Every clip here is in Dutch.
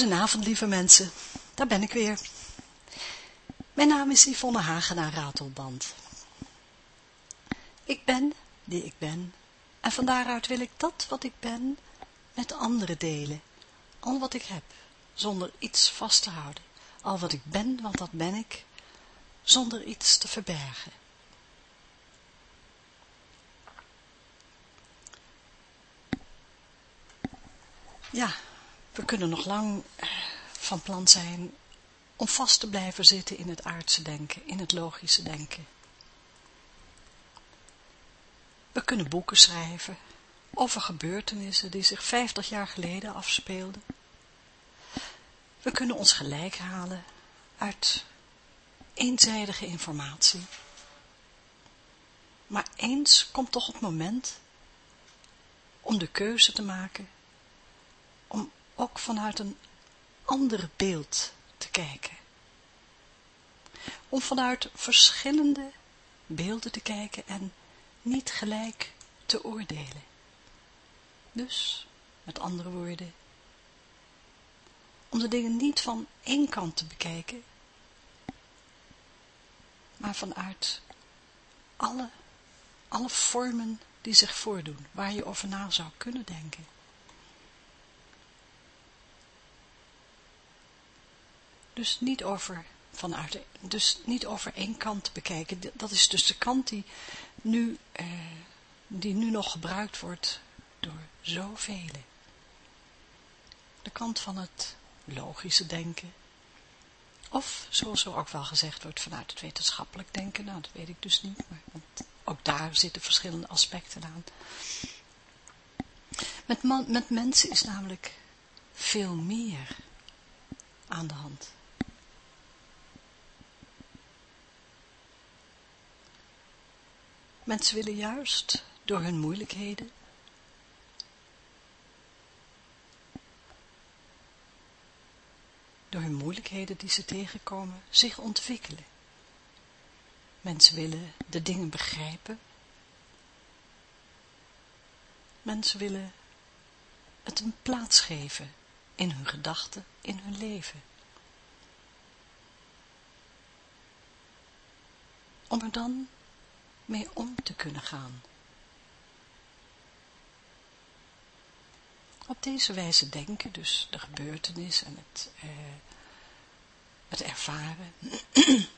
Goedenavond, lieve mensen. Daar ben ik weer. Mijn naam is Yvonne Hagenaar Ratelband. Ik ben die ik ben en van daaruit wil ik dat wat ik ben met anderen delen. Al wat ik heb, zonder iets vast te houden. Al wat ik ben, want dat ben ik, zonder iets te verbergen. Ja, we kunnen nog lang eh, van plan zijn om vast te blijven zitten in het aardse denken, in het logische denken. We kunnen boeken schrijven over gebeurtenissen die zich vijftig jaar geleden afspeelden. We kunnen ons gelijk halen uit eenzijdige informatie. Maar eens komt toch het moment om de keuze te maken, ook vanuit een ander beeld te kijken. Om vanuit verschillende beelden te kijken en niet gelijk te oordelen. Dus, met andere woorden, om de dingen niet van één kant te bekijken, maar vanuit alle, alle vormen die zich voordoen, waar je over na zou kunnen denken. Dus niet over, vanuit, dus niet over één kant bekijken. Dat is dus de kant die nu, eh, die nu nog gebruikt wordt door zoveel. De kant van het logische denken. Of, zoals er ook wel gezegd wordt, vanuit het wetenschappelijk denken. Nou, dat weet ik dus niet, maar want ook daar zitten verschillende aspecten aan. Met, man, met mensen is namelijk veel meer aan de hand. Mensen willen juist door hun moeilijkheden door hun moeilijkheden die ze tegenkomen, zich ontwikkelen. Mensen willen de dingen begrijpen. Mensen willen het een plaats geven in hun gedachten, in hun leven. Om er dan mee om te kunnen gaan. Op deze wijze denken, dus de gebeurtenis en het, eh, het ervaren,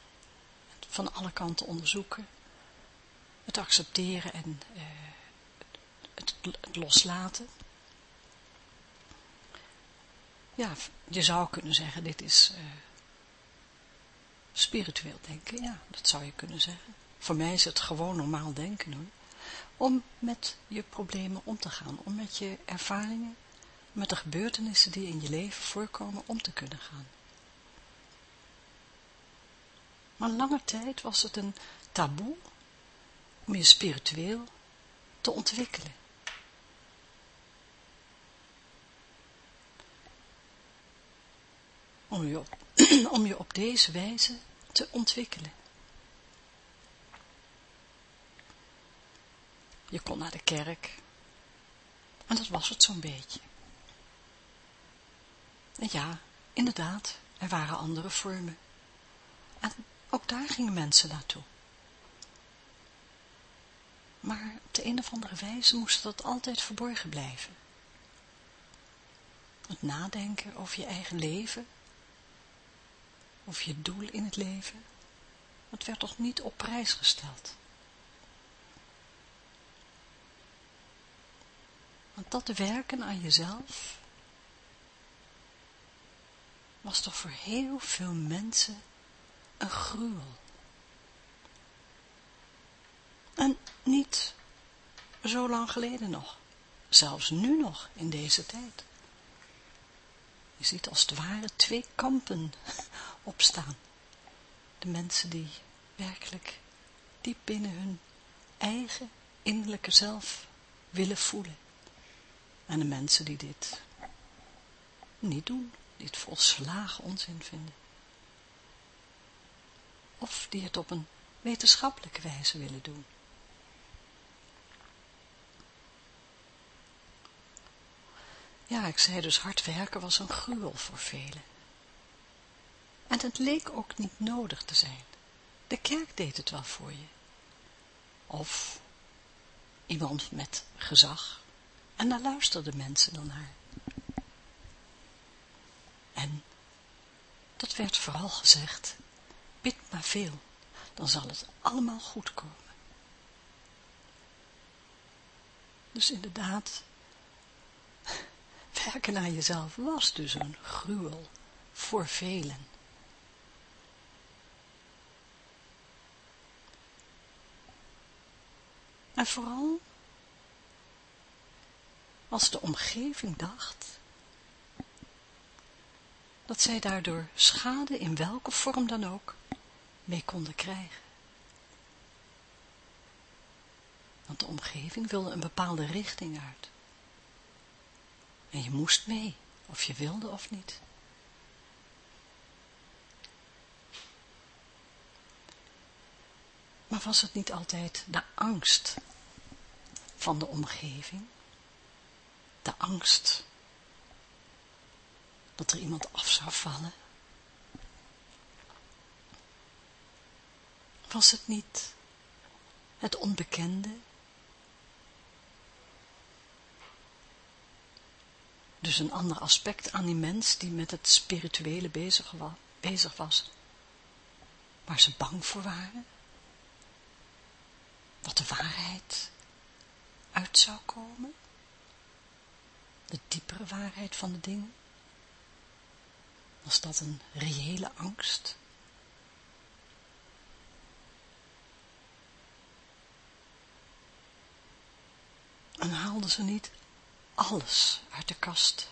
van alle kanten onderzoeken, het accepteren en eh, het, het, loslaten. Ja, je zou kunnen zeggen, dit is uh, spiritueel denken, ja, dat zou je kunnen zeggen. Voor mij is het gewoon normaal denken hoor. Om met je problemen om te gaan. Om met je ervaringen, met de gebeurtenissen die in je leven voorkomen, om te kunnen gaan. Maar lange tijd was het een taboe om je spiritueel te ontwikkelen. Om je op, om je op deze wijze te ontwikkelen. Je kon naar de kerk. En dat was het zo'n beetje. En ja, inderdaad, er waren andere vormen. En ook daar gingen mensen naartoe. Maar op de een of andere wijze moest dat altijd verborgen blijven. Het nadenken over je eigen leven, of je doel in het leven, dat werd toch niet op prijs gesteld. Want dat werken aan jezelf was toch voor heel veel mensen een gruwel. En niet zo lang geleden nog, zelfs nu nog in deze tijd. Je ziet als het ware twee kampen opstaan. De mensen die werkelijk diep binnen hun eigen innerlijke zelf willen voelen. En de mensen die dit niet doen, die het volslagen onzin vinden. Of die het op een wetenschappelijke wijze willen doen. Ja, ik zei dus hard werken was een gruwel voor velen. En het leek ook niet nodig te zijn. De kerk deed het wel voor je. Of iemand met gezag. En daar luisterden mensen dan naar. En dat werd vooral gezegd, bid maar veel, dan zal het allemaal goed komen. Dus inderdaad, werken aan jezelf was dus een gruwel voor velen. En vooral als de omgeving dacht dat zij daardoor schade in welke vorm dan ook mee konden krijgen. Want de omgeving wilde een bepaalde richting uit. En je moest mee, of je wilde of niet. Maar was het niet altijd de angst van de omgeving? De angst dat er iemand af zou vallen? Was het niet het onbekende? Dus een ander aspect aan die mens die met het spirituele bezig, bezig was, waar ze bang voor waren? Wat de waarheid uit zou komen? De diepere waarheid van de dingen? Was dat een reële angst? En haalden ze niet alles uit de kast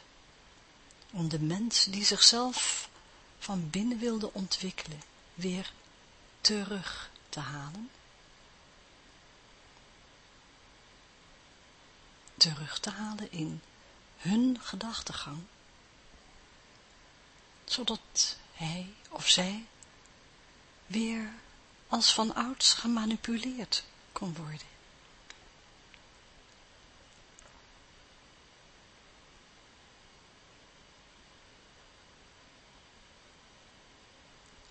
om de mens die zichzelf van binnen wilde ontwikkelen weer terug te halen? Terug te halen in hun gedachtegang zodat hij of zij weer als van ouds gemanipuleerd kon worden.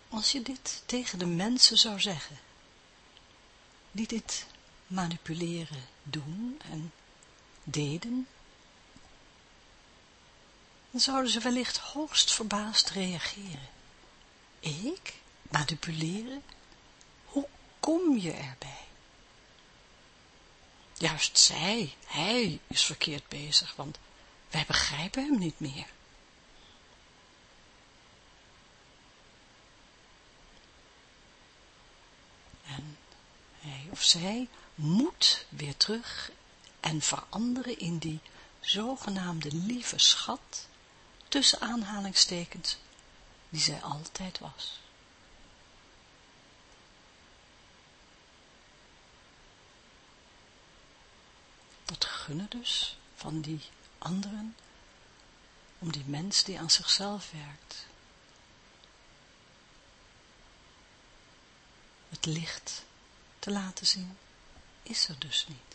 Als je dit tegen de mensen zou zeggen, die dit manipuleren doen en deden, dan zouden ze wellicht hoogst verbaasd reageren. Ik? Manipuleren? Hoe kom je erbij? Juist zij, hij is verkeerd bezig, want wij begrijpen hem niet meer. En hij of zij moet weer terug en veranderen in die zogenaamde lieve schat tussen aanhalingstekens, die zij altijd was. Het gunnen dus van die anderen, om die mens die aan zichzelf werkt. Het licht te laten zien, is er dus niet.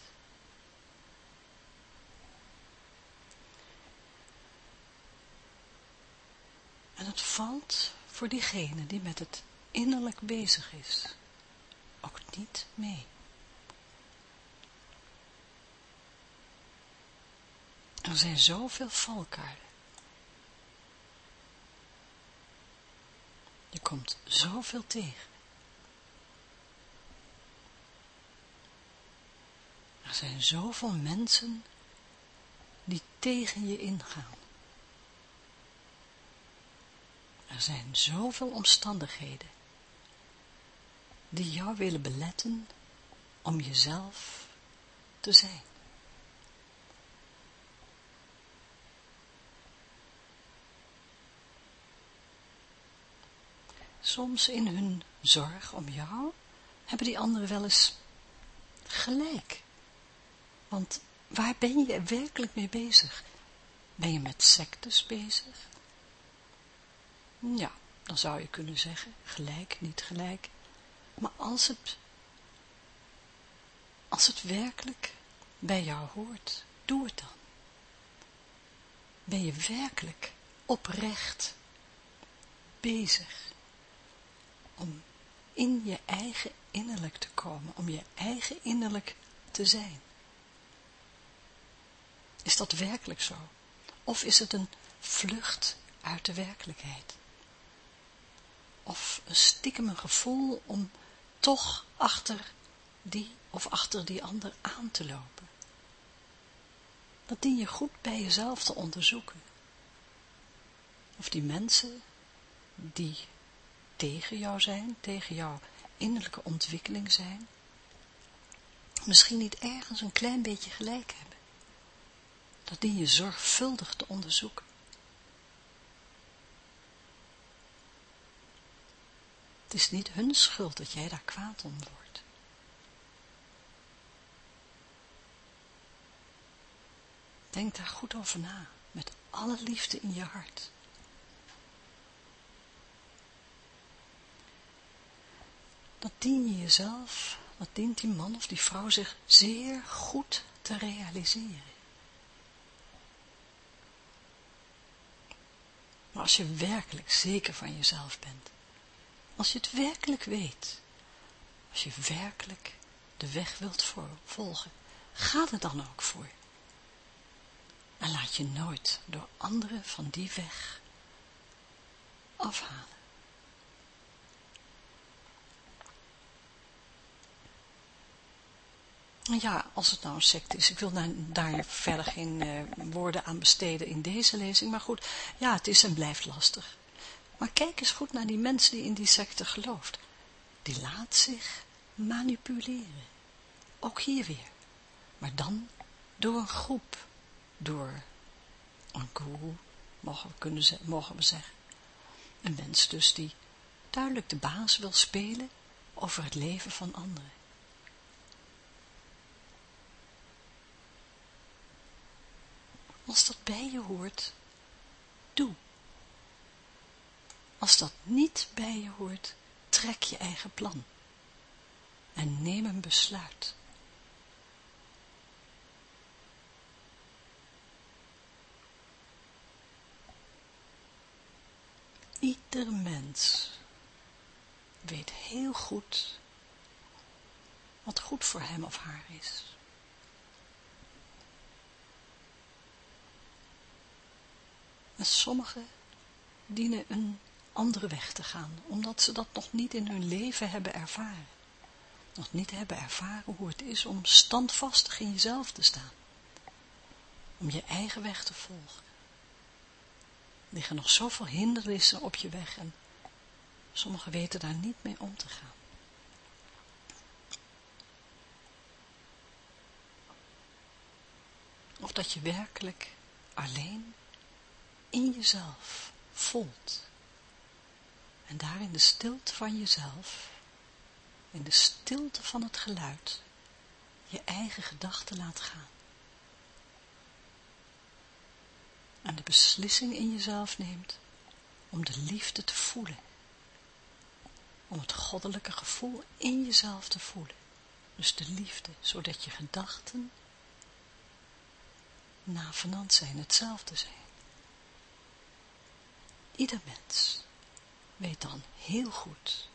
En het valt voor diegene die met het innerlijk bezig is, ook niet mee. Er zijn zoveel valkuilen. Je komt zoveel tegen. Er zijn zoveel mensen die tegen je ingaan. Er zijn zoveel omstandigheden die jou willen beletten om jezelf te zijn. Soms in hun zorg om jou hebben die anderen wel eens gelijk. Want waar ben je werkelijk mee bezig? Ben je met sectes bezig? Ja, dan zou je kunnen zeggen, gelijk, niet gelijk. Maar als het, als het werkelijk bij jou hoort, doe het dan. ben je werkelijk oprecht bezig om in je eigen innerlijk te komen, om je eigen innerlijk te zijn. Is dat werkelijk zo? Of is het een vlucht uit de werkelijkheid? Of stiekem een gevoel om toch achter die of achter die ander aan te lopen? Dat dien je goed bij jezelf te onderzoeken. Of die mensen die tegen jou zijn, tegen jouw innerlijke ontwikkeling zijn, misschien niet ergens een klein beetje gelijk hebben. Dat dien je zorgvuldig te onderzoeken. Het is niet hun schuld dat jij daar kwaad om wordt. Denk daar goed over na, met alle liefde in je hart. Dat dien je jezelf, dat dient die man of die vrouw zich zeer goed te realiseren. Maar als je werkelijk zeker van jezelf bent, als je het werkelijk weet, als je werkelijk de weg wilt volgen, ga er dan ook voor. En laat je nooit door anderen van die weg afhalen. Ja, als het nou een sect is. Ik wil daar, verder geen uh, woorden aan besteden in deze lezing. Maar goed, ja, het is en blijft lastig. Maar kijk eens goed naar die mensen die in die secte gelooft. Die laat zich manipuleren. Ook hier weer. Maar dan door een groep. Door een guru, mogen mogen we zeggen. Een mens dus die duidelijk de baas wil spelen over het leven van anderen. Als dat bij je hoort, doe. Als dat niet bij je hoort, trek je eigen plan. En neem een besluit. Ieder mens weet heel goed wat goed voor hem of haar is. En sommigen dienen een andere weg te gaan, omdat ze dat nog niet in hun leven hebben ervaren. Nog niet hebben ervaren hoe het is om standvastig in jezelf te staan. Om je eigen weg te volgen. Er liggen nog zoveel hindernissen op je weg en sommigen weten daar niet mee om te gaan. Of dat je werkelijk alleen in jezelf voelt. En daar in de stilte van jezelf, in de stilte van het geluid, je eigen gedachten laat gaan. En de beslissing in jezelf neemt om de liefde te voelen. Om het goddelijke gevoel in jezelf te voelen. Dus de liefde, zodat je gedachten navenant zijn, hetzelfde zijn. Ieder mens weet dan heel goed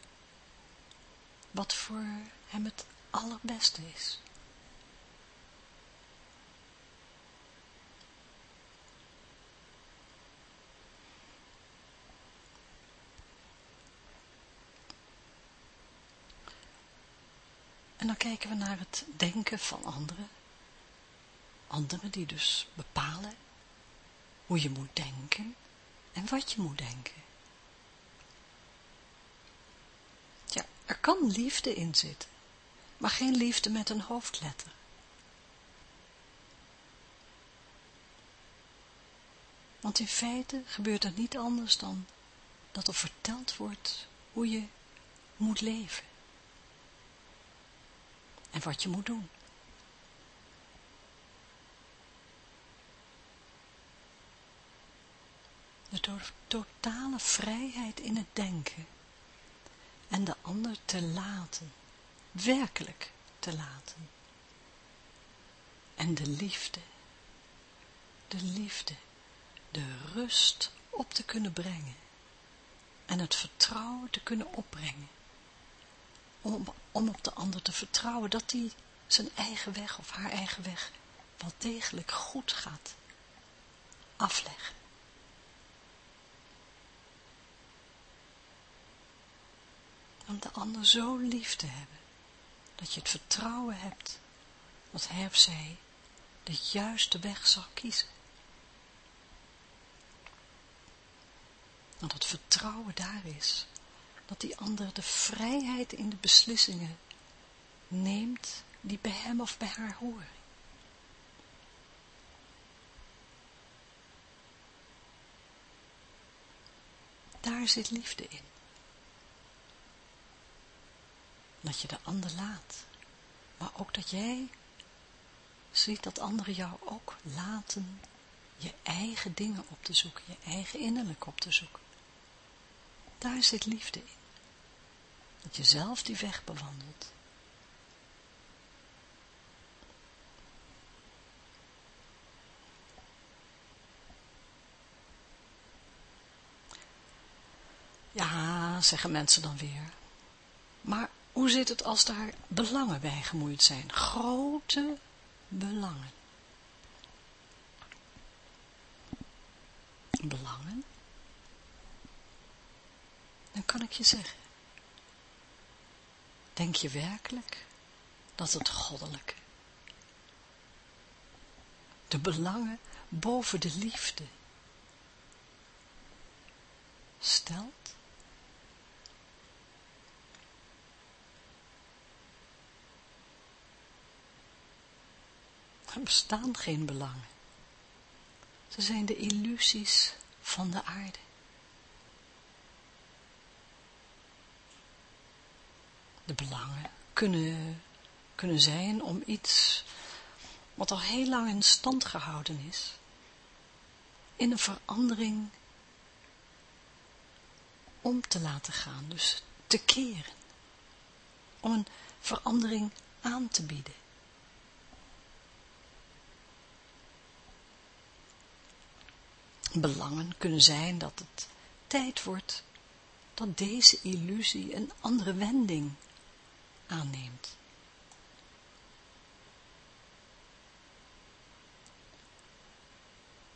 wat voor hem het allerbeste is. En dan kijken we naar het denken van anderen. Anderen die dus bepalen hoe je moet denken en wat je moet denken. Ja, er kan liefde in zitten, maar geen liefde met een hoofdletter. Want in feite gebeurt er niet anders dan dat er verteld wordt hoe je moet leven. En wat je moet doen. de totale vrijheid in het denken en de ander te laten, werkelijk te laten. En de liefde, de liefde de rust op te kunnen brengen en het vertrouwen te kunnen opbrengen. Om, om op de ander te vertrouwen dat hij zijn eigen weg of haar eigen weg wel degelijk goed gaat afleggen. Om de ander zo lief te hebben, dat je het vertrouwen hebt dat hij of zij de juiste weg zal kiezen. Dat het vertrouwen daar is, dat die ander de vrijheid in de beslissingen neemt die bij hem of bij haar horen. Daar zit liefde in. Dat je de ander laat, maar ook dat jij ziet dat anderen jou ook laten je eigen dingen op te zoeken, je eigen innerlijk op te zoeken. Daar zit liefde in. Dat je zelf die weg bewandelt. Ja, zeggen mensen dan weer. Maar hoe zit het als daar belangen bij gemoeid zijn? Grote belangen. Belangen? Dan kan ik je zeggen. Denk je werkelijk dat het goddelijke, de belangen boven de liefde, stelt? Er bestaan geen belangen. Ze zijn de illusies van de aarde. De belangen kunnen, kunnen zijn om iets wat al heel lang in stand gehouden is, in een verandering om te laten gaan, dus te keren, om een verandering aan te bieden. Belangen kunnen zijn dat het tijd wordt dat deze illusie een andere wending aanneemt.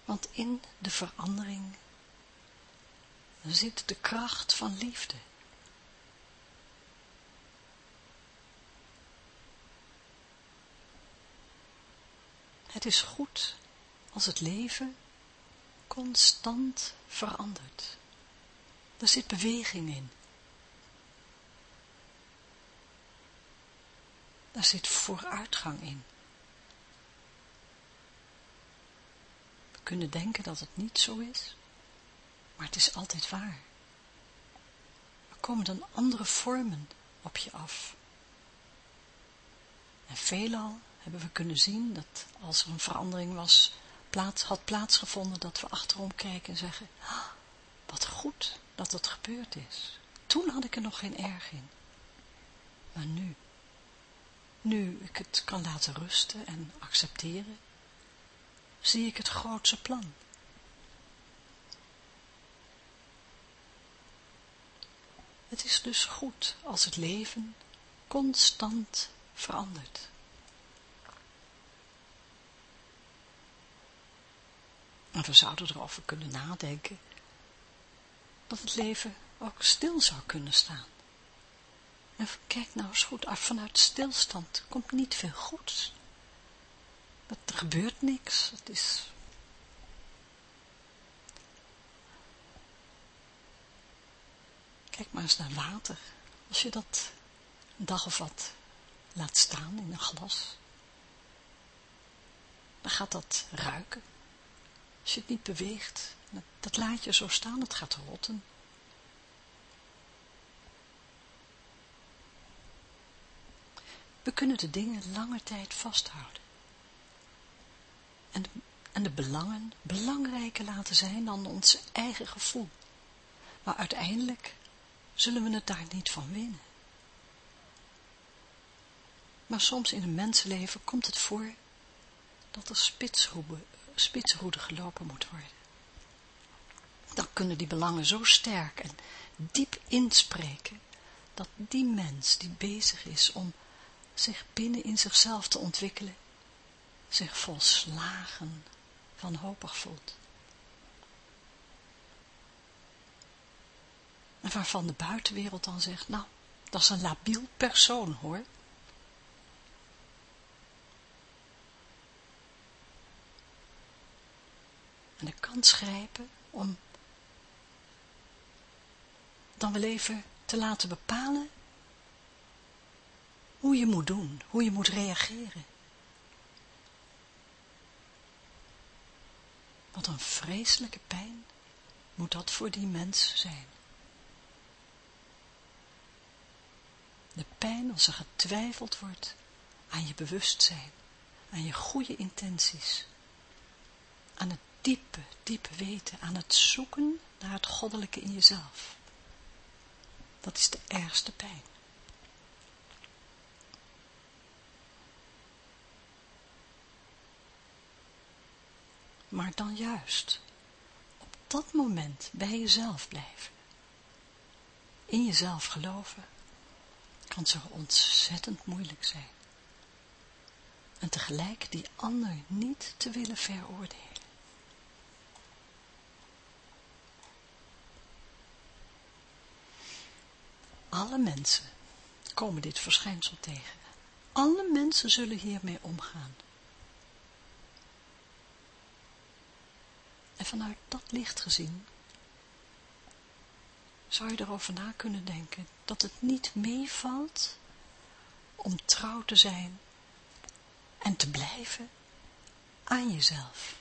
Want in de verandering zit de kracht van liefde. Het is goed als het leven constant verandert. Er zit beweging in. Daar zit vooruitgang in. We kunnen denken dat het niet zo is, maar het is altijd waar. Er komen dan andere vormen op je af. En veelal hebben we kunnen zien dat als er een verandering was, plaats, had plaatsgevonden dat we achterom kijken en zeggen, ah, wat goed dat het gebeurd is. Toen had ik er nog geen erg in. Maar nu, nu ik het kan laten rusten en accepteren, zie ik het grootste plan. Het is dus goed als het leven constant verandert. En we zouden erover kunnen nadenken dat het leven ook stil zou kunnen staan. En kijk nou eens goed, af vanuit stilstand komt niet veel goeds. Er gebeurt niks, het is... Kijk maar eens naar water. Als je dat een dag of wat laat staan in een glas, dan gaat dat ruiken. Als je het niet beweegt, dat laat je zo staan, het gaat rotten. We kunnen de dingen lange tijd vasthouden. En de, en de belangen belangrijker laten zijn dan ons eigen gevoel. Maar uiteindelijk zullen we het daar niet van winnen. Maar soms in een mensenleven komt het voor dat er spitsroede, spitsroede gelopen moet worden. dan kunnen die belangen zo sterk en diep inspreken, dat die mens die bezig is om zich binnen in zichzelf te ontwikkelen, zich volslagen wanhopig voelt. En waarvan de buitenwereld dan zegt, nou, dat is een labiel persoon hoor. De kans grijpen om dan wel even te laten bepalen hoe je moet doen, hoe je moet reageren. Wat een vreselijke pijn moet dat voor die mens zijn. De pijn als er getwijfeld wordt aan je bewustzijn, aan je goede intenties, aan het diepe, diepe weten, aan het zoeken naar het goddelijke in jezelf. Dat is de ergste pijn. Maar dan juist, op dat moment bij jezelf blijven. In jezelf geloven, kan zo ontzettend moeilijk zijn. En tegelijk die ander niet te willen veroordelen. Alle mensen komen dit verschijnsel tegen. Alle mensen zullen hiermee omgaan. En vanuit dat licht gezien, zou je erover na kunnen denken dat het niet meevalt om trouw te zijn en te blijven aan jezelf.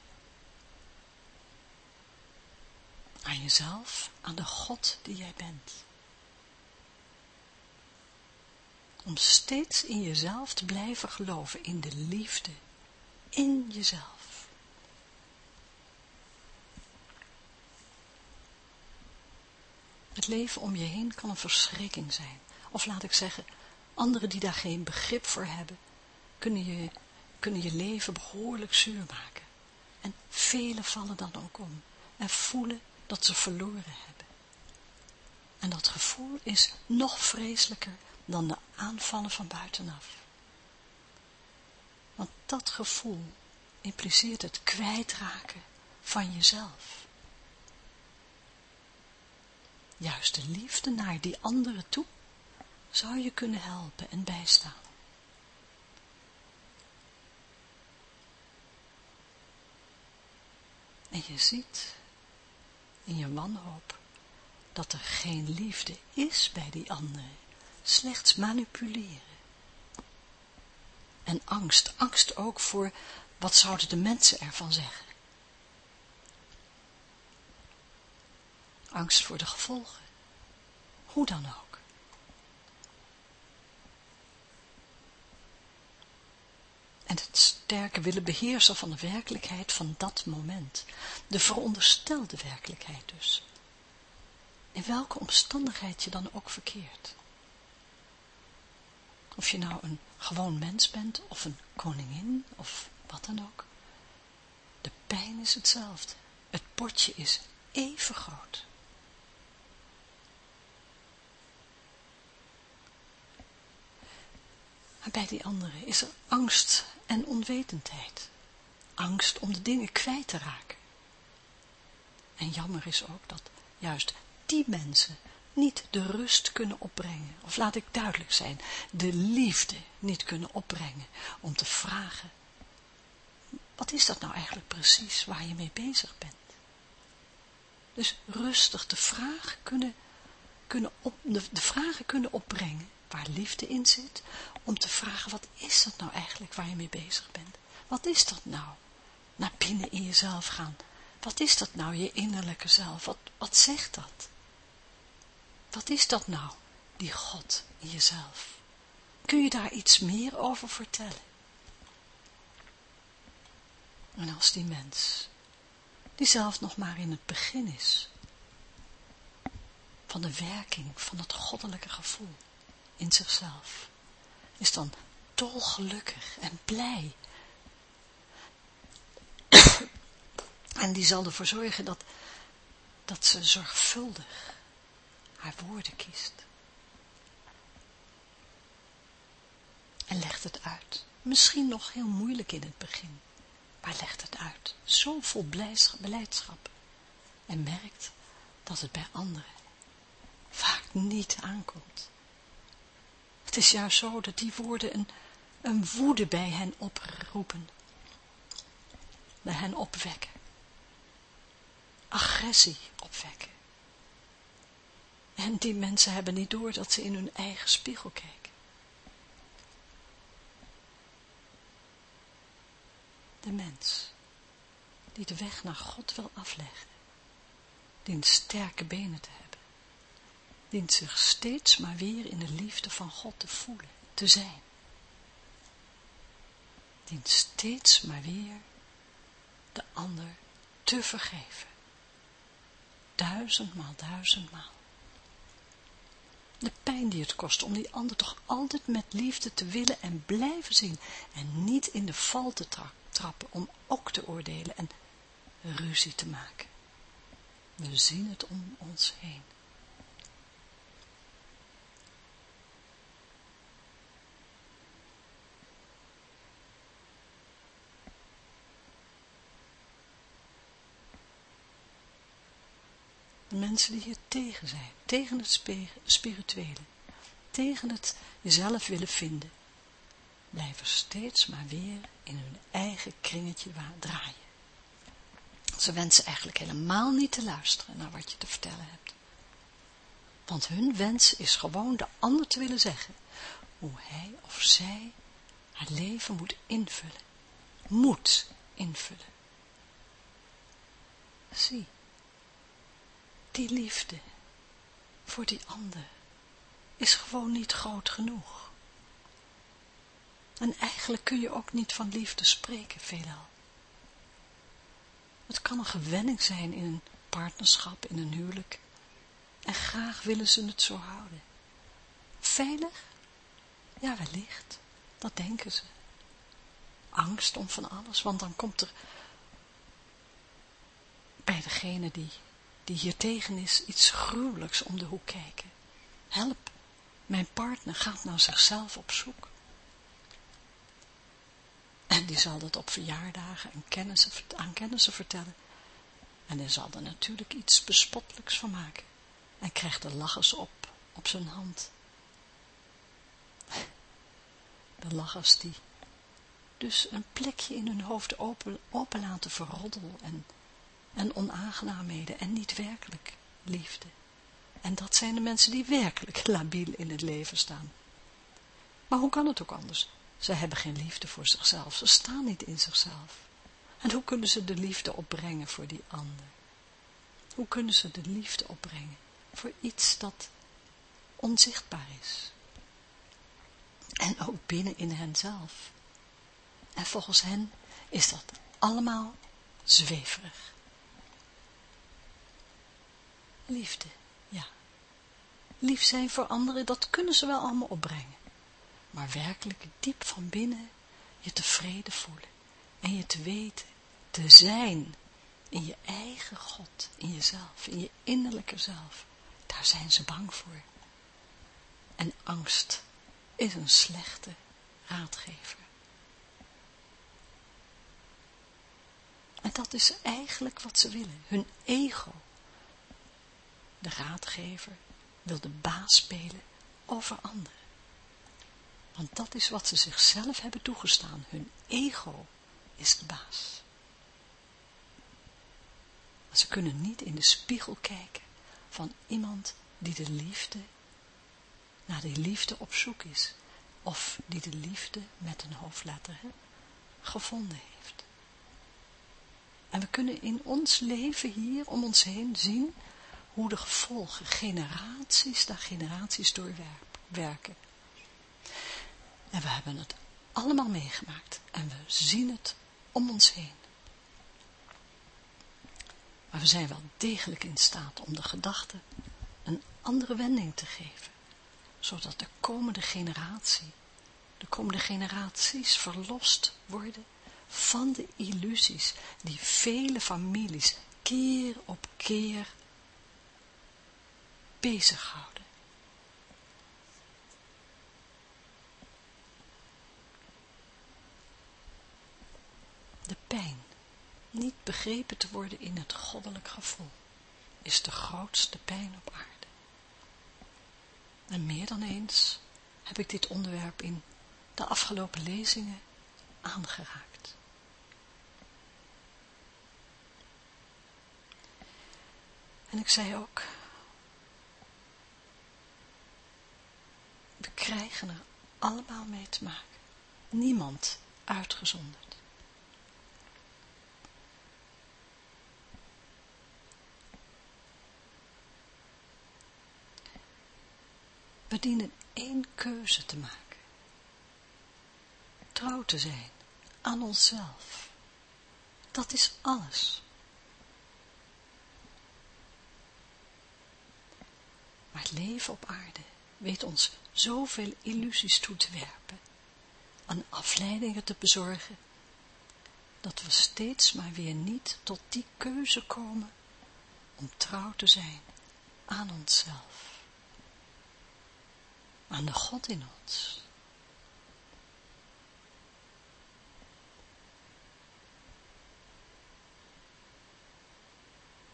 Aan jezelf, aan de God die jij bent. Om steeds in jezelf te blijven geloven, in de liefde, in jezelf. Het leven om je heen kan een verschrikking zijn. Of laat ik zeggen, anderen die daar geen begrip voor hebben, kunnen je, kunnen je leven behoorlijk zuur maken. En velen vallen dan ook om en voelen dat ze verloren hebben. En dat gevoel is nog vreselijker dan de aanvallen van buitenaf. Want dat gevoel impliceert het kwijtraken van jezelf. Juist de liefde naar die anderen toe zou je kunnen helpen en bijstaan. En je ziet in je wanhoop dat er geen liefde is bij die anderen slechts manipuleren. En angst, angst ook voor wat zouden de mensen ervan zeggen. Angst voor de gevolgen. Hoe dan ook. En het sterke willen beheersen van de werkelijkheid van dat moment. De veronderstelde werkelijkheid dus. In welke omstandigheid je dan ook verkeert. Of je nou een gewoon mens bent, of een koningin, of wat dan ook. De pijn is hetzelfde. Het potje is even groot. Maar bij die anderen is er angst en onwetendheid. Angst om de dingen kwijt te raken. En jammer is ook dat juist die mensen niet de rust kunnen opbrengen, of laat ik duidelijk zijn, de liefde niet kunnen opbrengen om te vragen, wat is dat nou eigenlijk precies waar je mee bezig bent? Dus rustig de vraag kunnen, kunnen de vragen kunnen opbrengen waar liefde in zit, om te vragen, wat is dat nou eigenlijk waar je mee bezig bent? Wat is dat nou? Naar binnen in jezelf gaan. Wat is dat nou, je innerlijke zelf? Wat, wat zegt dat? Wat is dat nou, die God in jezelf? Kun je daar iets meer over vertellen? En als die mens, die zelf nog maar in het begin is, van de werking van het goddelijke gevoel in zichzelf, is dan dolgelukkig en blij. en die zal ervoor zorgen dat dat ze zorgvuldig haar woorden kiest. En legt het uit. Misschien nog heel moeilijk in het begin, maar legt het uit. Zo vol blijdschap. En merkt dat het bij anderen vaak niet aankomt. Het is juist zo dat die woorden een, een woede bij hen oproepen. Bij hen opwekken. Agressie opwekken. En die mensen hebben niet door dat ze in hun eigen spiegel kijken. De mens die de weg naar God wil afleggen, dient sterke benen te hebben, dient zich steeds maar weer in de liefde van God te voelen, te zijn, dient steeds maar weer de ander te vergeven, duizendmaal, duizendmaal. De pijn die het kost om die ander toch altijd met liefde te willen en blijven zien en niet in de val te trappen om ook te oordelen en ruzie te maken. We zien het om ons heen. De mensen die hier tegen zijn, tegen het spirituele, tegen het jezelf willen vinden, blijven steeds maar weer in hun eigen kringetje draaien. Ze wensen eigenlijk helemaal niet te luisteren naar wat je te vertellen hebt. Want hun wens is gewoon de ander te willen zeggen hoe hij of zij haar leven moet invullen. Moet invullen. Zie, die liefde voor die ander is gewoon niet groot genoeg. En eigenlijk kun je ook niet van liefde spreken, veelal. Het kan een gewenning zijn in een partnerschap, in een huwelijk. En graag willen ze het zo houden. Veilig? Ja, wellicht. Dat denken ze. Angst om van alles, want dan komt er bij degene die, die hier tegen is iets gruwelijks om de hoek kijken. Help, mijn partner gaat naar zichzelf op zoek. En die zal dat op verjaardagen en kennissen, aan kennissen vertellen. En hij zal er natuurlijk iets bespottelijks van maken. En krijgt de lachers op, op zijn hand. De lachers die dus een plekje in hun hoofd open, open laten voor roddel en, en onaangenaamheden en niet werkelijk liefde. En dat zijn de mensen die werkelijk labiel in het leven staan. Maar hoe kan het ook anders? Ze hebben geen liefde voor zichzelf. Ze staan niet in zichzelf. En hoe kunnen ze de liefde opbrengen voor die ander? Hoe kunnen ze de liefde opbrengen voor iets dat onzichtbaar is? En ook binnen in henzelf. En volgens hen is dat allemaal zweverig. Liefde, ja. Lief zijn voor anderen, dat kunnen ze wel allemaal opbrengen maar werkelijk diep van binnen je tevreden voelen en je te weten, te zijn in je eigen God, in jezelf, in je innerlijke zelf. Daar zijn ze bang voor. En angst is een slechte raadgever. En dat is eigenlijk wat ze willen, hun ego. De raadgever wil de baas spelen over anderen. Want dat is wat ze zichzelf hebben toegestaan. Hun ego is de baas. Ze kunnen niet in de spiegel kijken van iemand die de liefde, naar die liefde op zoek is. Of die de liefde met een hoofdletter gevonden heeft. En we kunnen in ons leven hier om ons heen zien hoe de gevolgen generaties na generaties doorwerken. En we hebben het allemaal meegemaakt en we zien het om ons heen. Maar we zijn wel degelijk in staat om de gedachte een andere wending te geven, zodat de komende generatie, de komende generaties verlost worden van de illusies die vele families keer op keer bezighouden. De pijn, niet begrepen te worden in het goddelijk gevoel, is de grootste pijn op aarde. En meer dan eens heb ik dit onderwerp in de afgelopen lezingen aangeraakt. En ik zei ook, krijgen er allemaal mee te maken. Niemand uitgezonderd. We dienen één keuze te maken. Trouw te zijn aan onszelf. Dat is alles. Maar het leven op aarde weet ons zoveel illusies toe te werpen, aan afleidingen te bezorgen, dat we steeds maar weer niet tot die keuze komen om trouw te zijn aan onszelf, aan de God in ons.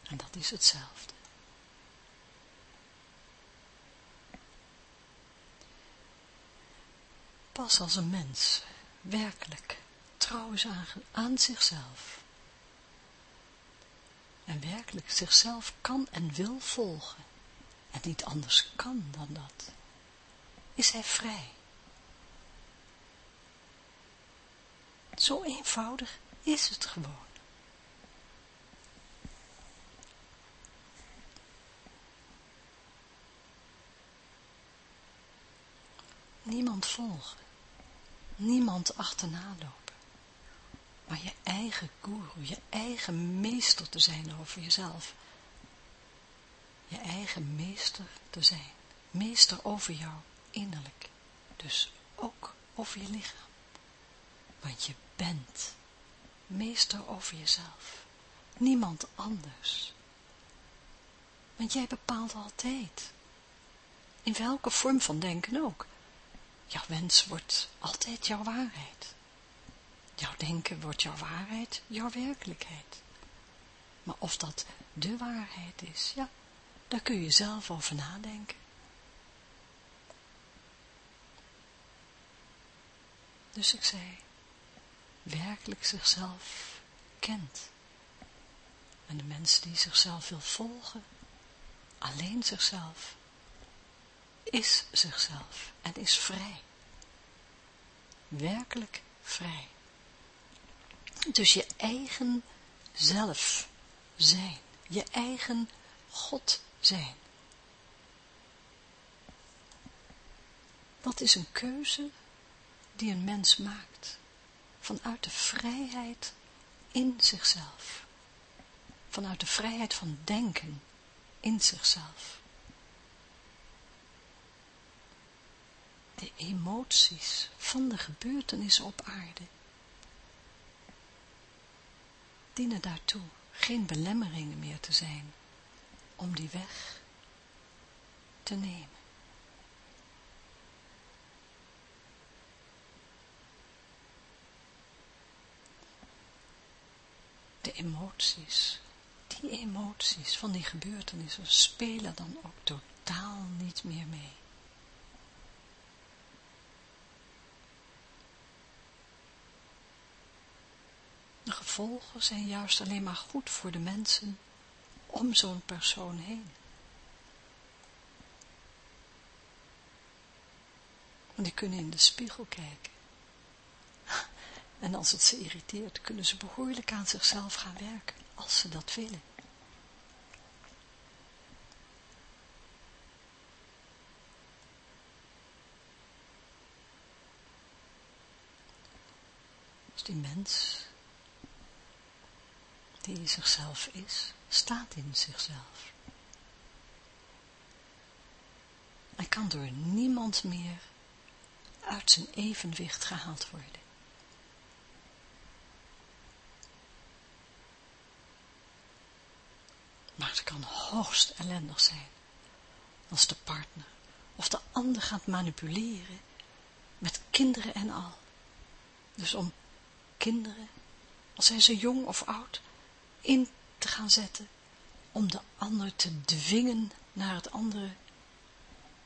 En dat is hetzelfde. Pas als een mens werkelijk trouw is aan, aan zichzelf en werkelijk zichzelf kan en wil volgen en niet anders kan dan dat, is hij vrij. Zo eenvoudig is het gewoon. Niemand volgen niemand achterna lopen, maar je eigen guru, je eigen meester te zijn over jezelf. Je eigen meester te zijn, meester over jou innerlijk, dus ook over je lichaam. Want je bent meester over jezelf, niemand anders. Want jij bepaalt altijd, in welke vorm van denken ook, Jouw wens wordt altijd jouw waarheid. Jouw denken wordt jouw waarheid, jouw werkelijkheid. Maar of dat de waarheid is, ja, daar kun je zelf over nadenken. Dus ik zei, werkelijk zichzelf kent. En de mens die zichzelf wil volgen, alleen zichzelf, is zichzelf en is vrij. Werkelijk vrij. Dus je eigen zelf zijn, je eigen God zijn. Dat is een keuze die een mens maakt vanuit de vrijheid in zichzelf. Vanuit de vrijheid van denken in zichzelf. De emoties van de gebeurtenissen op aarde dienen daartoe geen belemmeringen meer te zijn om die weg te nemen. De emoties, die emoties van die gebeurtenissen spelen dan ook totaal niet meer mee. De gevolgen zijn juist alleen maar goed voor de mensen om zo'n persoon heen. Want die kunnen in de spiegel kijken. En als het ze irriteert, kunnen ze behoorlijk aan zichzelf gaan werken, als ze dat willen. Dus die mens die zichzelf is, staat in zichzelf. Hij kan door niemand meer uit zijn evenwicht gehaald worden. Maar het kan hoogst ellendig zijn als de partner, of de ander gaat manipuleren, met kinderen en al. Dus om kinderen, als zijn ze jong of oud, in te gaan zetten, om de ander te dwingen naar het andere,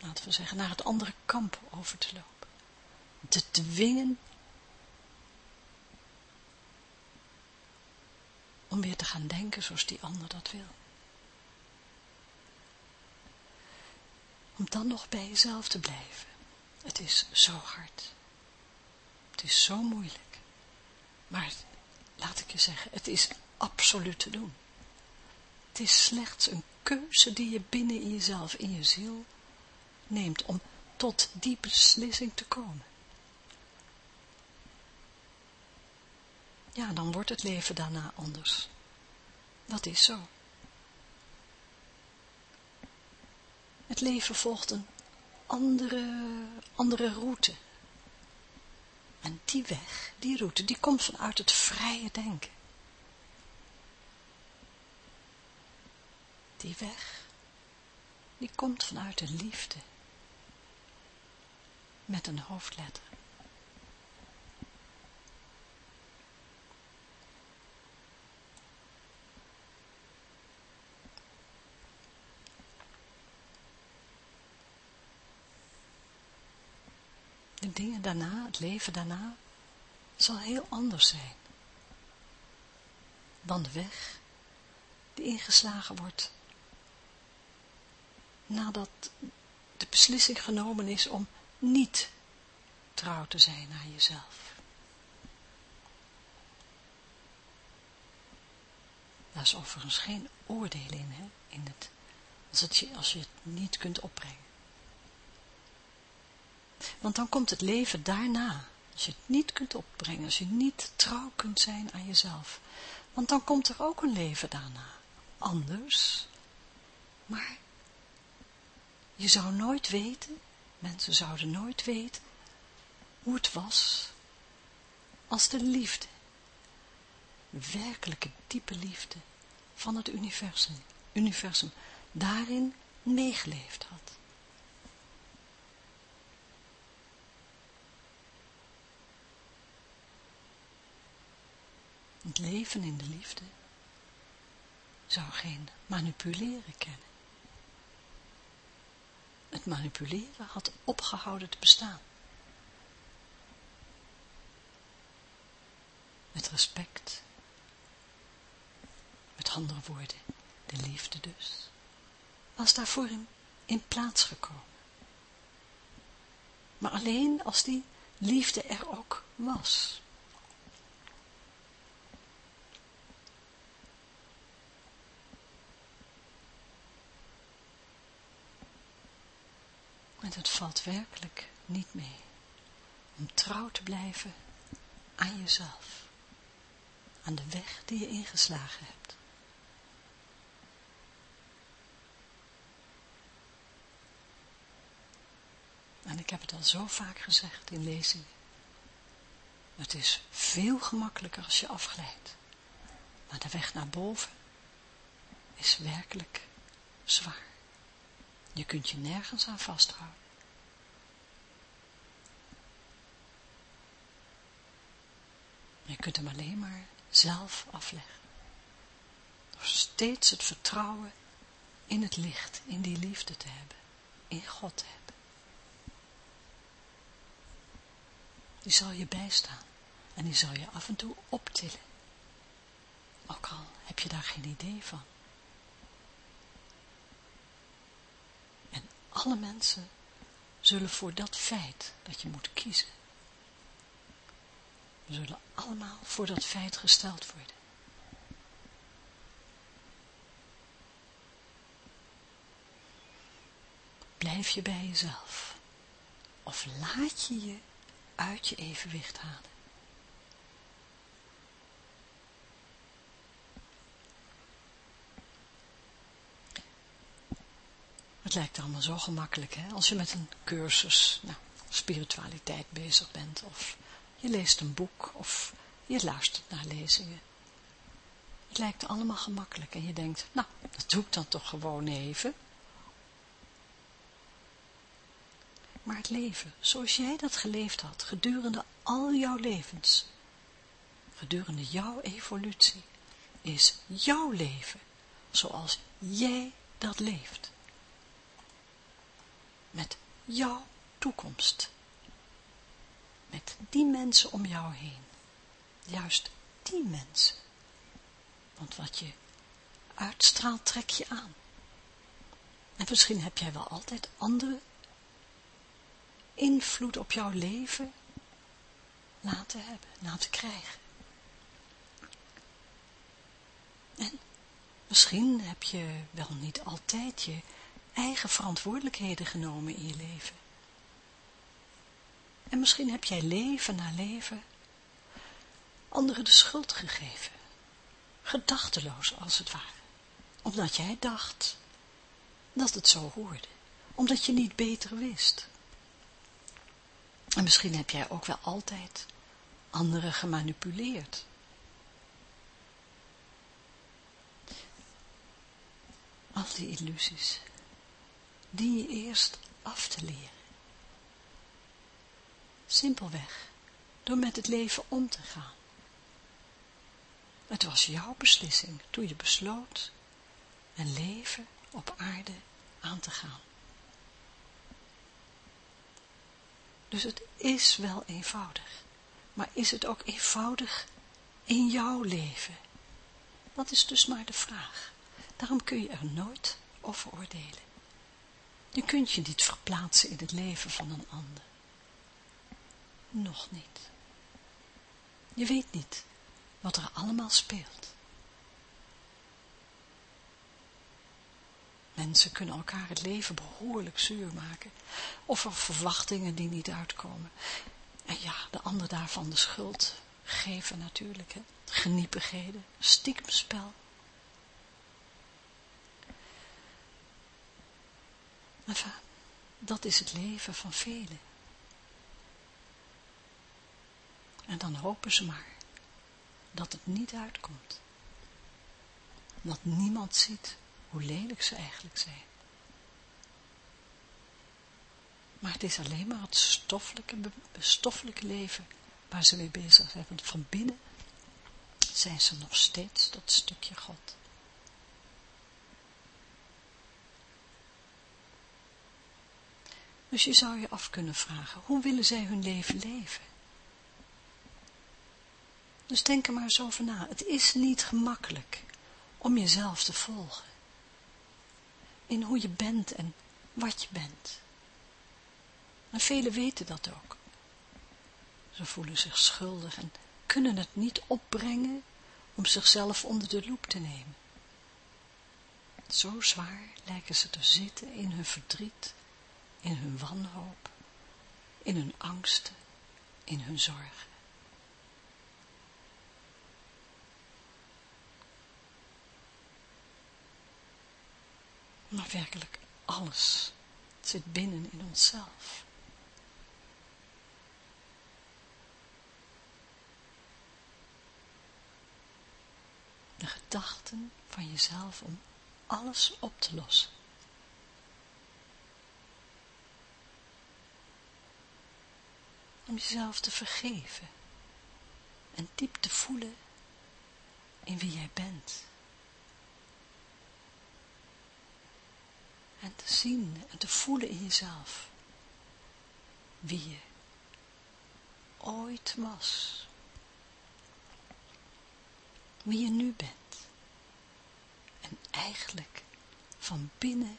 laten we zeggen, naar het andere kamp over te lopen. Te dwingen om weer te gaan denken zoals die ander dat wil. Om dan nog bij jezelf te blijven. Het is zo hard. Het is zo moeilijk. Maar laat ik je zeggen, het is absoluut te doen. Het is slechts een keuze die je binnen in jezelf, in je ziel, neemt om tot die beslissing te komen. Ja, dan wordt het leven daarna anders. Dat is zo. Het leven volgt een andere, andere route. En die weg, die route, die komt vanuit het vrije denken. Die weg, die komt vanuit de liefde. Met een hoofdletter. de dingen daarna, het leven daarna, zal heel anders zijn. Dan de weg die ingeslagen wordt nadat de beslissing genomen is om niet trouw te zijn naar jezelf. Daar is overigens geen oordeel in, hè, in het, als, het je, als je het niet kunt opbrengen. Want dan komt het leven daarna. Als je het niet kunt opbrengen, als je niet trouw kunt zijn aan jezelf. Want dan komt er ook een leven daarna. Anders. Maar je zou nooit weten, mensen zouden nooit weten, hoe het was als de liefde, werkelijke diepe liefde van het universum, universum daarin meegeleefd had. Het leven in de liefde zou geen manipuleren kennen. Het manipuleren had opgehouden te bestaan. Met respect, met andere woorden, de liefde dus, was daarvoor in, in plaats gekomen. Maar alleen als die liefde er ook was. En het valt werkelijk niet mee om trouw te blijven aan jezelf, aan de weg die je ingeslagen hebt. En ik heb het al zo vaak gezegd in lezingen. Het is veel gemakkelijker als je afglijdt. Maar de weg naar boven is werkelijk zwaar. Je kunt je nergens aan vasthouden. Je kunt hem alleen maar zelf afleggen. Door steeds het vertrouwen in het licht, in die liefde te hebben, in God te hebben. Die zal je bijstaan en die zal je af en toe optillen. Ook al heb je daar geen idee van. Alle mensen zullen voor dat feit dat je moet kiezen. We zullen allemaal voor dat feit gesteld worden. Blijf je bij jezelf. Of laat je je uit je evenwicht halen. Het lijkt allemaal zo gemakkelijk, hè? Als je met een cursus, nou, spiritualiteit bezig bent, of je leest een boek, of je luistert naar lezingen. Het lijkt allemaal gemakkelijk en je denkt, nou, dat doe ik dan toch gewoon even. maar het leven, zoals jij dat geleefd had, gedurende al jouw levens, gedurende jouw evolutie, is jouw leven, zoals jij dat leeft. Met jouw toekomst. Met die mensen om jou heen. Juist die mensen. Want wat je uitstraalt, trek je aan. En misschien heb jij wel altijd andere invloed op jouw leven laten hebben, laten krijgen. En misschien heb je wel niet altijd je eigen verantwoordelijkheden genomen in je leven. En misschien heb jij leven na leven anderen de schuld gegeven, gedachteloos als het ware, omdat jij dacht dat het zo hoorde, omdat je niet beter wist. En misschien heb jij ook wel altijd anderen gemanipuleerd. Al die illusies, die je eerst af te leren. Simpelweg, door met het leven om te gaan. Het was jouw beslissing toen je besloot een leven op aarde aan te gaan. Dus het is wel eenvoudig. Maar is het ook eenvoudig in jouw leven? Dat is dus maar de vraag. Daarom kun je er nooit over oordelen. Je kunt je niet verplaatsen in het leven van een ander. Nog niet. Je weet niet wat er allemaal speelt. Mensen kunnen elkaar het leven behoorlijk zuur maken. Of er verwachtingen die niet uitkomen. En ja, de ander daarvan de schuld geven natuurlijk. Hè. Geniepigheden, stiekemspel. Enfin, dat is het leven van velen. En dan hopen ze maar dat het niet uitkomt. Dat niemand ziet hoe lelijk ze eigenlijk zijn. Maar het is alleen maar het stoffelijke, stoffelijke leven waar ze mee bezig zijn. Want van binnen zijn ze nog steeds dat stukje God. Dus je zou je af kunnen vragen, hoe willen zij hun leven leven? Dus denk er maar eens over na. Het is niet gemakkelijk om jezelf te volgen. In hoe je bent en wat je bent. En velen weten dat ook. Ze voelen zich schuldig en kunnen het niet opbrengen om zichzelf onder de loep te nemen. Zo zwaar lijken ze te zitten in hun verdriet, in hun wanhoop, in hun angsten, in hun zorgen. Maar werkelijk alles zit binnen in onszelf. De gedachten van jezelf om alles op te lossen. Om jezelf te vergeven en diep te voelen in wie jij bent. en te zien en te voelen in jezelf wie je ooit was. Wie je nu bent. En eigenlijk van binnen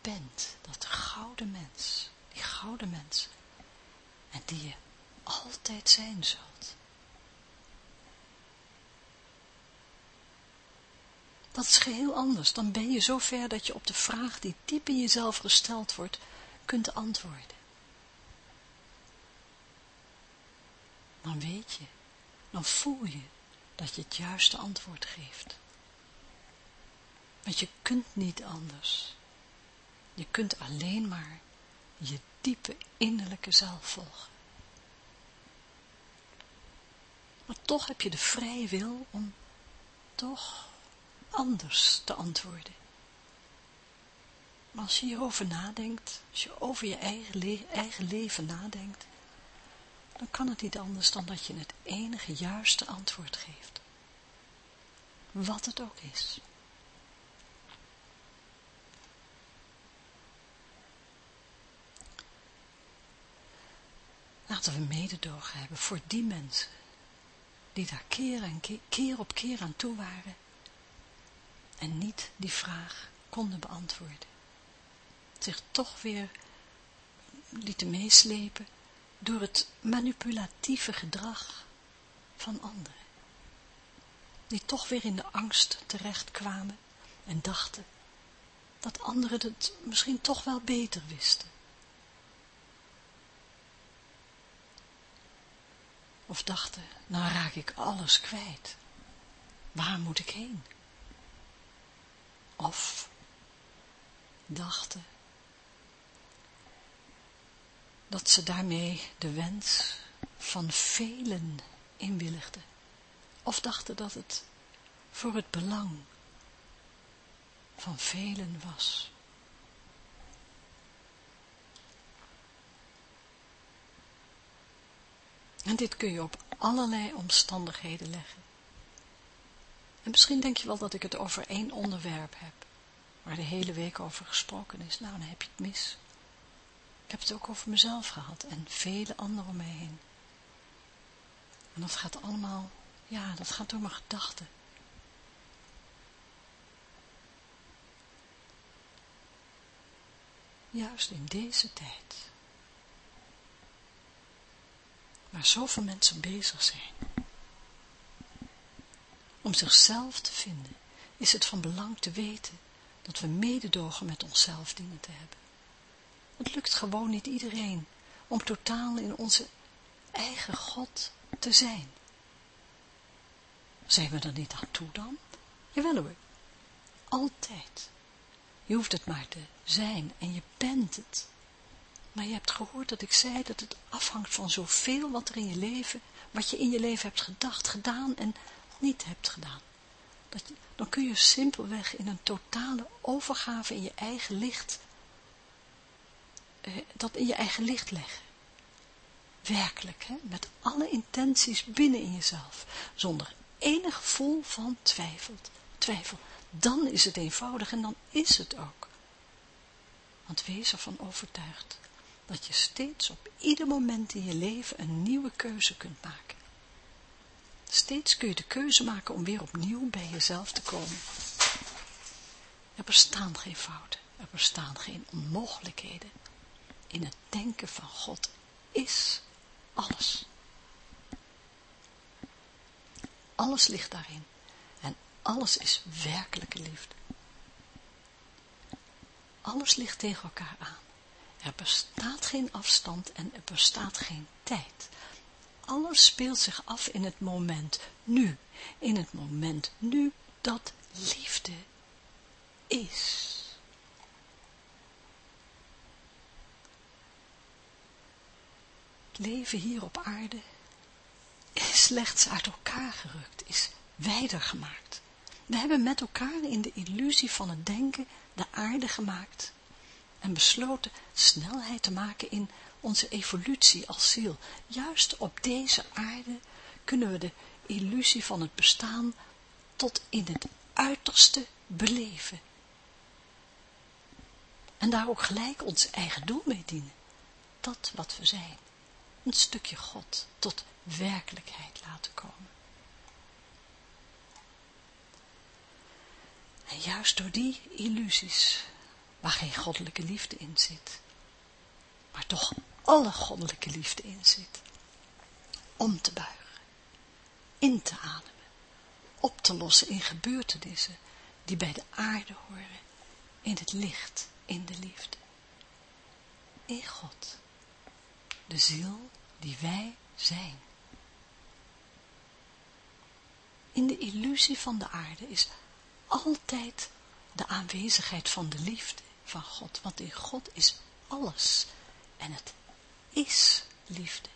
bent. Dat gouden mens. Die gouden mens. En die je altijd zijn zult. Dat is geheel anders. Dan ben je zo ver dat je op de vraag die diep in jezelf gesteld wordt, kunt antwoorden. Dan weet je, dan voel je dat je het juiste antwoord geeft. Want je kunt niet anders. Je kunt alleen maar je diepe innerlijke zelf volgen. Maar toch heb je de vrije wil om toch anders te antwoorden. Maar als je hierover nadenkt, als je over je eigen, eigen leven nadenkt, dan kan het niet anders dan dat je het enige juiste antwoord geeft. Wat het ook is. Laten we mededogen hebben voor die mensen die daar keer, en keer, op keer aan toe waren en niet die vraag konden beantwoorden. Zich toch weer lieten meeslepen door het manipulatieve gedrag van anderen. Die toch weer in de angst terechtkwamen en dachten dat anderen het misschien toch wel beter wisten. Of dachten, nou raak ik alles kwijt. Waar moet ik heen? Of dachten dat ze daarmee de wens van velen inwilligden. Of dachten dat het voor het belang van velen was. En dit kun je op allerlei omstandigheden leggen. En misschien denk je wel dat ik het over één onderwerp heb, waar de hele week over gesproken is. Nou, dan heb je het mis. Ik heb het ook over mezelf gehad en vele anderen om mij heen. En dat gaat allemaal, ja, dat gaat door mijn gedachten. Juist in deze tijd waar zoveel mensen bezig zijn. Om zichzelf te vinden is het van belang te weten dat we mededogen met onszelf dienen te hebben. Het lukt gewoon niet iedereen om totaal in onze eigen God te zijn. Zijn we er niet aan toe dan? Jawel hoor, altijd. Je hoeft het maar te zijn en je bent het. Maar je hebt gehoord dat ik zei dat het afhangt van zoveel wat er in je leven, wat je in je leven hebt gedacht, gedaan en niet hebt gedaan. Dat dan kun je simpelweg in een totale overgave in je eigen licht, eh, dat in je eigen licht leggen. Werkelijk, hè, met alle intenties binnen in jezelf, zonder enig gevoel van twijfel. twijfel. Dan is het eenvoudig en dan is het ook. Want wees ervan overtuigd dat je steeds op ieder moment in je leven een nieuwe keuze kunt maken. Steeds kun je de keuze maken om weer opnieuw bij jezelf te komen. Er bestaan geen fouten, er bestaan geen onmogelijkheden. In het denken van God is alles. Alles ligt daarin. En alles is werkelijke liefde. Alles ligt tegen elkaar aan. Er bestaat geen afstand en er bestaat geen tijd. Alles speelt zich af in het moment nu. In het moment nu dat liefde is. Het leven hier op aarde is slechts uit elkaar gerukt, is wijder gemaakt. We hebben met elkaar in de illusie van het denken de aarde gemaakt en besloten snelheid te maken in onze evolutie als ziel. Juist op deze aarde kunnen we de illusie van het bestaan tot in het uiterste beleven. En daar ook gelijk ons eigen doel mee dienen. Dat wat we zijn. Een stukje God tot werkelijkheid laten komen. En juist door die illusies waar geen goddelijke liefde in zit, maar toch alle goddelijke liefde in zit. Om te buigen, in te ademen, op te lossen in gebeurtenissen die bij de aarde horen, in het licht, in de liefde. In God, de ziel die wij zijn. In de illusie van de aarde is altijd de aanwezigheid van de liefde van God, want in God is alles en het is liefde.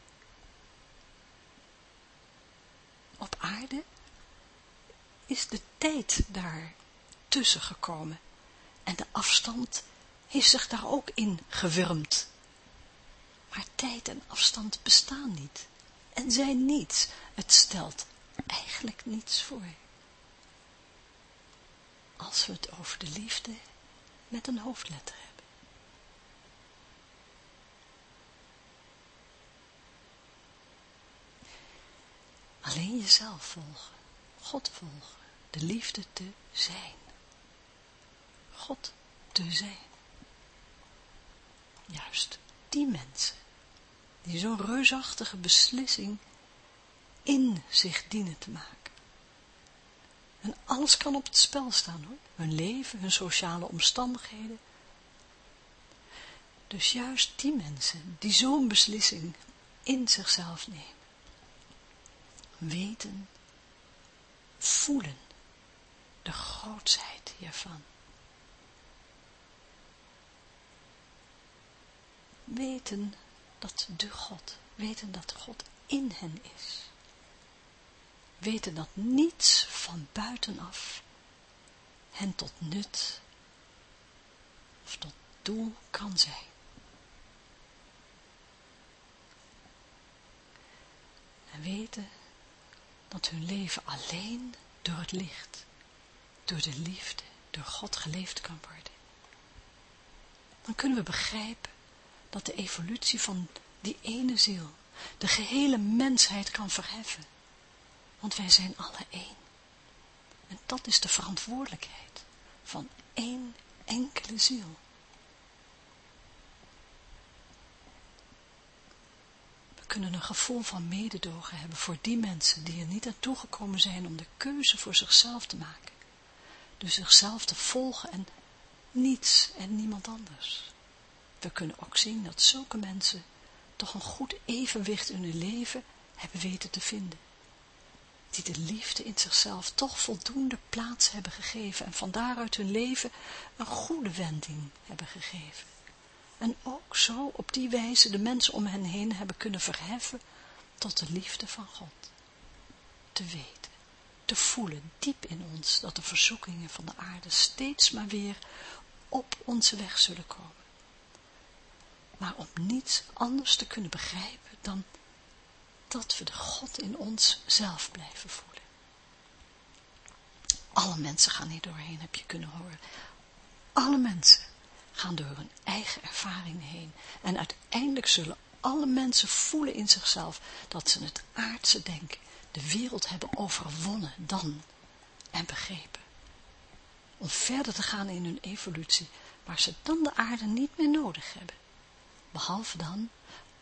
Op aarde is de tijd daar tussen gekomen en de afstand heeft zich daar ook in gewurmd. Maar tijd en afstand bestaan niet en zijn niets. Het stelt eigenlijk niets voor. Als we het over de liefde met een hoofdletter hebben. Alleen jezelf volgen, God volgen, de liefde te zijn. God te zijn. Juist die mensen, die zo'n reusachtige beslissing in zich dienen te maken. En alles kan op het spel staan hoor, hun leven, hun sociale omstandigheden. Dus juist die mensen die zo'n beslissing in zichzelf nemen, weten, voelen de grootsheid hiervan. Weten dat de God, weten dat God in hen is. Weten dat niets van buitenaf hen tot nut of tot doel kan zijn. En weten dat hun leven alleen door het licht, door de liefde, door God geleefd kan worden. Dan kunnen we begrijpen dat de evolutie van die ene ziel de gehele mensheid kan verheffen. Want wij zijn alle één. En dat is de verantwoordelijkheid van één enkele ziel. We kunnen een gevoel van mededogen hebben voor die mensen die er niet aan toegekomen zijn om de keuze voor zichzelf te maken. Dus zichzelf te volgen en niets en niemand anders. We kunnen ook zien dat zulke mensen toch een goed evenwicht in hun leven hebben weten te vinden. Die de liefde in zichzelf toch voldoende plaats hebben gegeven en van daaruit hun leven een goede wending hebben gegeven. En ook zo op die wijze de mensen om hen heen hebben kunnen verheffen tot de liefde van God. Te weten, te voelen diep in ons dat de verzoekingen van de aarde steeds maar weer op onze weg zullen komen maar om niets anders te kunnen begrijpen dan dat we de God in ons zelf blijven voelen. Alle mensen gaan hier doorheen, heb je kunnen horen. Alle mensen gaan door hun eigen ervaring heen. En uiteindelijk zullen alle mensen voelen in zichzelf dat ze het aardse denken, de wereld hebben overwonnen dan en begrepen. Om verder te gaan in hun evolutie, waar ze dan de aarde niet meer nodig hebben behalve dan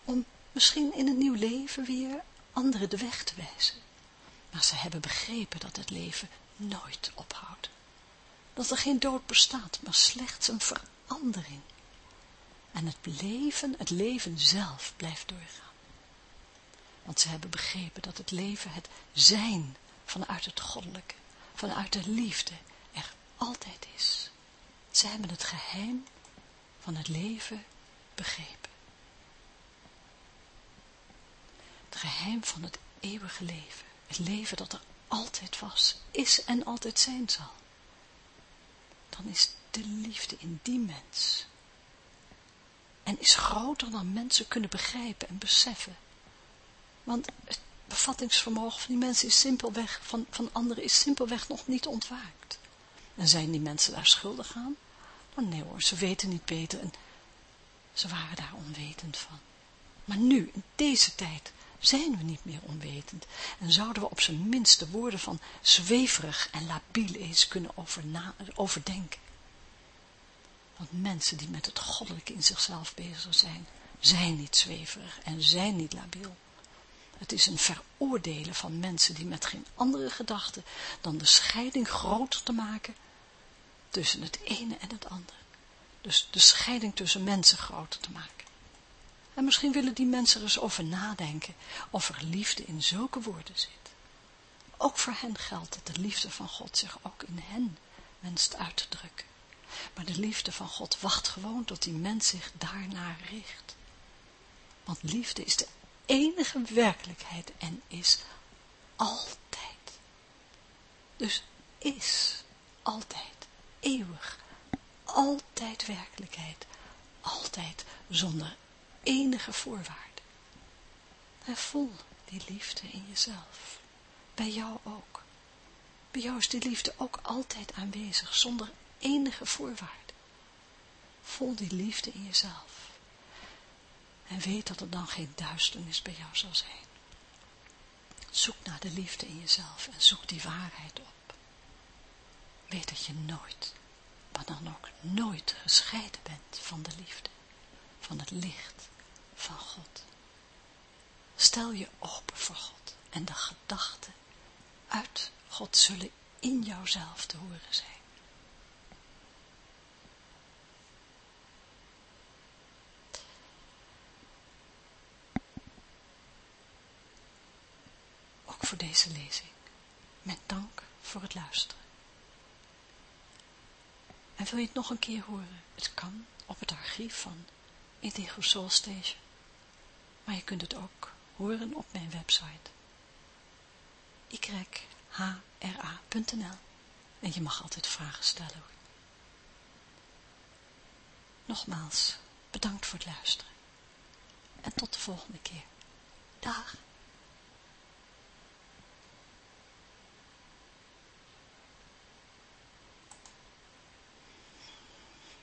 om misschien in een nieuw leven weer anderen de weg te wijzen. Maar ze hebben begrepen dat het leven nooit ophoudt. Dat er geen dood bestaat, maar slechts een verandering. En het leven, het leven zelf blijft doorgaan. Want ze hebben begrepen dat het leven het zijn vanuit het goddelijke, vanuit de liefde er altijd is. Ze hebben het geheim van het leven begrepen. Het geheim van het eeuwige leven. Het leven dat er altijd was, is en altijd zijn zal. Dan is de liefde in die mens. En is groter dan mensen kunnen begrijpen en beseffen. Want het bevattingsvermogen van die mensen is simpelweg, van, van anderen is simpelweg nog niet ontwaakt. En zijn die mensen daar schuldig aan? Dan nee hoor, ze weten niet beter en ze waren daar onwetend van. Maar nu, in deze tijd, zijn we niet meer onwetend en zouden we op zijn minst de woorden van zweverig en labiel eens kunnen overdenken. Want mensen die met het goddelijke in zichzelf bezig zijn, zijn niet zweverig en zijn niet labiel. Het is een veroordelen van mensen die met geen andere gedachte dan de scheiding groter te maken tussen het ene en het andere. Dus de scheiding tussen mensen groter te maken. En misschien willen die mensen er eens over nadenken of er liefde in zulke woorden zit. Ook voor hen geldt dat de liefde van God zich ook in hen wenst uit te drukken. Maar de liefde van God wacht gewoon tot die mens zich daarnaar richt. Want liefde is de enige werkelijkheid en is altijd. Dus is altijd, eeuwig, altijd werkelijkheid, altijd zonder enige voorwaarde. En voel die liefde in jezelf, bij jou ook. Bij jou is die liefde ook altijd aanwezig, zonder enige voorwaarde. Voel die liefde in jezelf. En weet dat er dan geen duisternis bij jou zal zijn. Zoek naar de liefde in jezelf en zoek die waarheid op. Weet dat je nooit, maar dan ook nooit gescheiden bent van de liefde, van het licht van God. Stel je open voor God en de gedachten uit God zullen in jouzelf te horen zijn. Ook voor deze lezing. Met dank voor het luisteren. En wil je het nog een keer horen? Het kan op het archief van Indigo Soul Station. Maar je kunt het ook horen op mijn website yhra.nl en je mag altijd vragen stellen. Nogmaals, bedankt voor het luisteren. En tot de volgende keer. Dag.